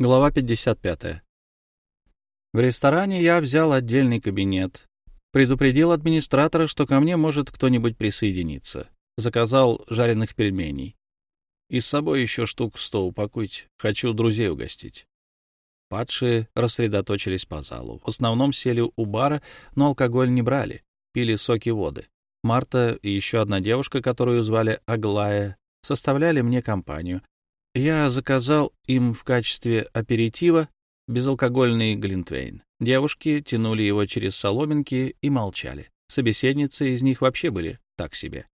Глава 55. В ресторане я взял отдельный кабинет. Предупредил администратора, что ко мне может кто-нибудь присоединиться. Заказал жареных пельменей. И с собой еще штук сто упакуйте. Хочу друзей угостить. Падшие рассредоточились по залу. В основном сели у бара, но алкоголь не брали. Пили соки воды. Марта и еще одна девушка, которую звали Аглая, составляли мне компанию, я заказал им в качестве аперитива безалкогольный глинтвейн. Девушки тянули его через соломинки и молчали. Собеседницы из них вообще были так себе.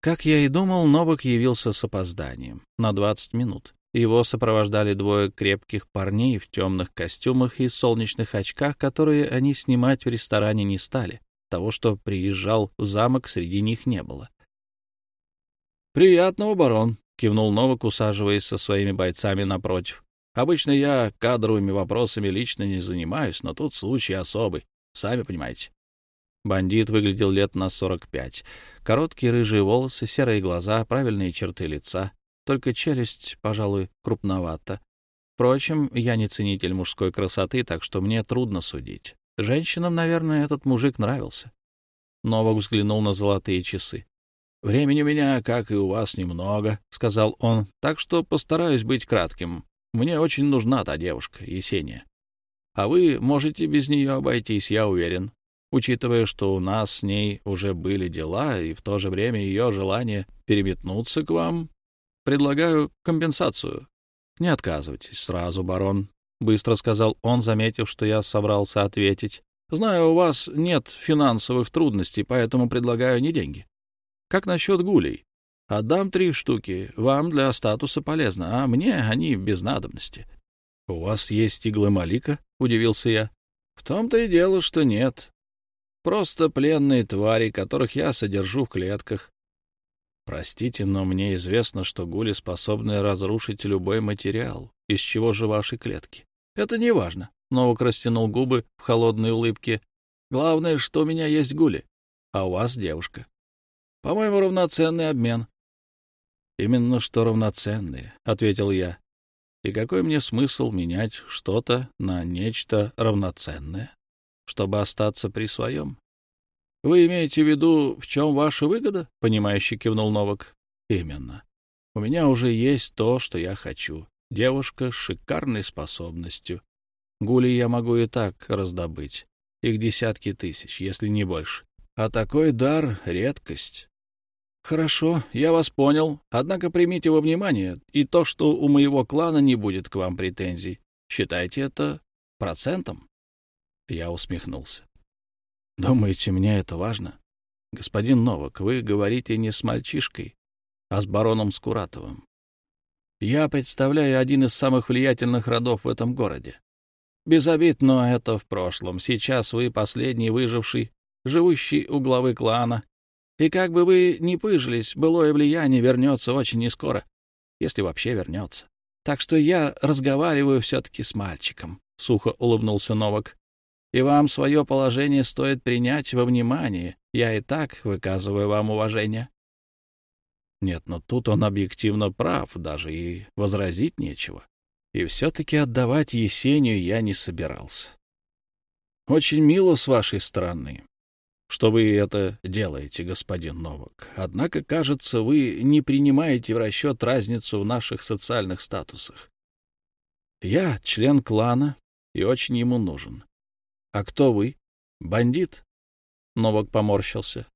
Как я и думал, Новак явился с опозданием на 20 минут. Его сопровождали двое крепких парней в темных костюмах и солнечных очках, которые они снимать в ресторане не стали. Того, что приезжал в замок, среди них не было. «Приятного, барон», кивнул Новак, усаживаясь со своими бойцами напротив. Обычно я кадровыми вопросами лично не занимаюсь, но тут случай особый, сами понимаете. Бандит выглядел лет на сорок пять. Короткие рыжие волосы, серые глаза, правильные черты лица. Только челюсть, пожалуй, крупновата. Впрочем, я не ценитель мужской красоты, так что мне трудно судить. Женщинам, наверное, этот мужик нравился. Новак взглянул на золотые часы. «Времени у меня, как и у вас, немного», — сказал он, — «так что постараюсь быть кратким. Мне очень нужна та девушка, Есения. А вы можете без нее обойтись, я уверен, учитывая, что у нас с ней уже были дела, и в то же время ее желание переметнуться к вам. Предлагаю компенсацию. Не отказывайтесь сразу, барон», — быстро сказал он, заметив, что я собрался ответить. «Знаю, у вас нет финансовых трудностей, поэтому предлагаю не деньги. Как насчет гулей? Отдам три штуки. Вам для статуса полезно, а мне они без надобности. — У вас есть иглы Малика? — удивился я. — В том-то и дело, что нет. Просто пленные твари, которых я содержу в клетках. Простите, но мне известно, что гули способны разрушить любой материал. Из чего же ваши клетки? Это не важно. Новак растянул губы в холодной улыбке. Главное, что у меня есть гули, а у вас девушка. По-моему, равноценный обмен. Именно что равноценные, ответил я. И какой мне смысл менять что-то на нечто равноценное, чтобы остаться при своем? Вы имеете в виду, в чем ваша выгода? Понимающе кивнул Новак. Именно. У меня уже есть то, что я хочу. Девушка с шикарной способностью. Гули я могу и так раздобыть. Их десятки тысяч, если не больше. А такой дар — редкость. Хорошо, я вас понял. Однако примите во внимание и то, что у моего клана не будет к вам претензий. Считайте это процентом. Я усмехнулся. Думаете, мне это важно? Господин Новак, вы говорите не с мальчишкой, а с бароном Скуратовым. Я представляю один из самых влиятельных родов в этом городе. Без обид, но это в прошлом. Сейчас вы последний выживший, живущий у главы клана, и как бы вы ни пыжились, былое влияние вернется очень нескоро, если вообще вернется. Так что я разговариваю все-таки с мальчиком, — сухо улыбнулся Новак. И вам свое положение стоит принять во внимание. Я и так выказываю вам уважение. Нет, но тут он объективно прав, даже и возразить нечего. И все-таки отдавать Есению я не собирался. Очень мило с вашей стороны что вы это делаете, господин Новак. Однако, кажется, вы не принимаете в расчет разницу в наших социальных статусах. Я член клана и очень ему нужен. А кто вы? Бандит? Новак поморщился.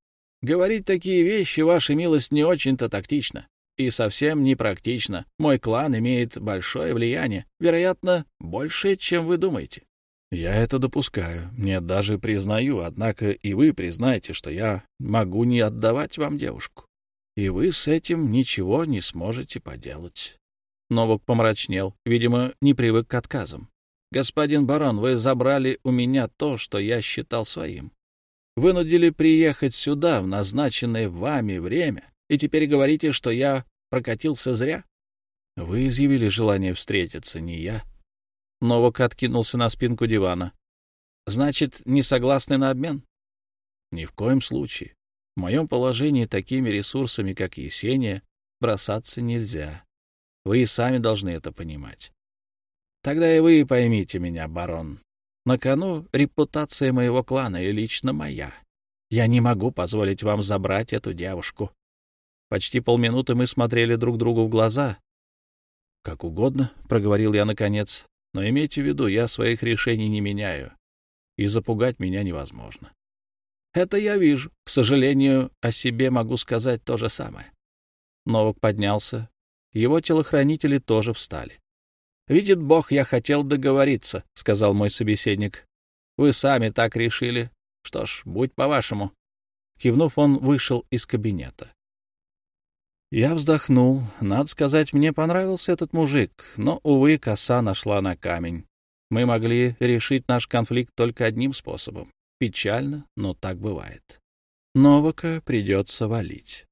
Говорить такие вещи, ваша милость, не очень-то тактично и совсем непрактично. Мой клан имеет большое влияние, вероятно, большее, чем вы думаете. Я это допускаю, нет, даже признаю, однако и вы признаете, что я могу не отдавать вам девушку. И вы с этим ничего не сможете поделать. Новок помрачнел, видимо, не привык к отказам. Господин барон, вы забрали у меня то, что я считал своим. Вынудили приехать сюда в назначенное вами время, и теперь говорите, что я прокатился зря? Вы изъявили желание встретиться, не я. Новак откинулся на спинку дивана. «Значит, не согласны на обмен?» «Ни в коем случае. В моем положении такими ресурсами, как Есения, бросаться нельзя. Вы и сами должны это понимать. Тогда и вы поймите меня, барон. На кону репутация моего клана и лично моя. Я не могу позволить вам забрать эту девушку. Почти полминуты мы смотрели друг другу в глаза. — Как угодно, — проговорил я наконец, — но имейте в виду, я своих решений не меняю, и запугать меня невозможно. Это я вижу. К сожалению, о себе могу сказать то же самое. Новак поднялся. Его телохранители тоже встали. «Видит Бог, я хотел договориться», — сказал мой собеседник. «Вы сами так решили. Что ж, будь по-вашему». Кивнув, он вышел из кабинета. Я вздохнул. Надо сказать, мне понравился этот мужик, но, увы, коса нашла на камень. Мы могли решить наш конфликт только одним способом. Печально, но так бывает. Новака придется валить.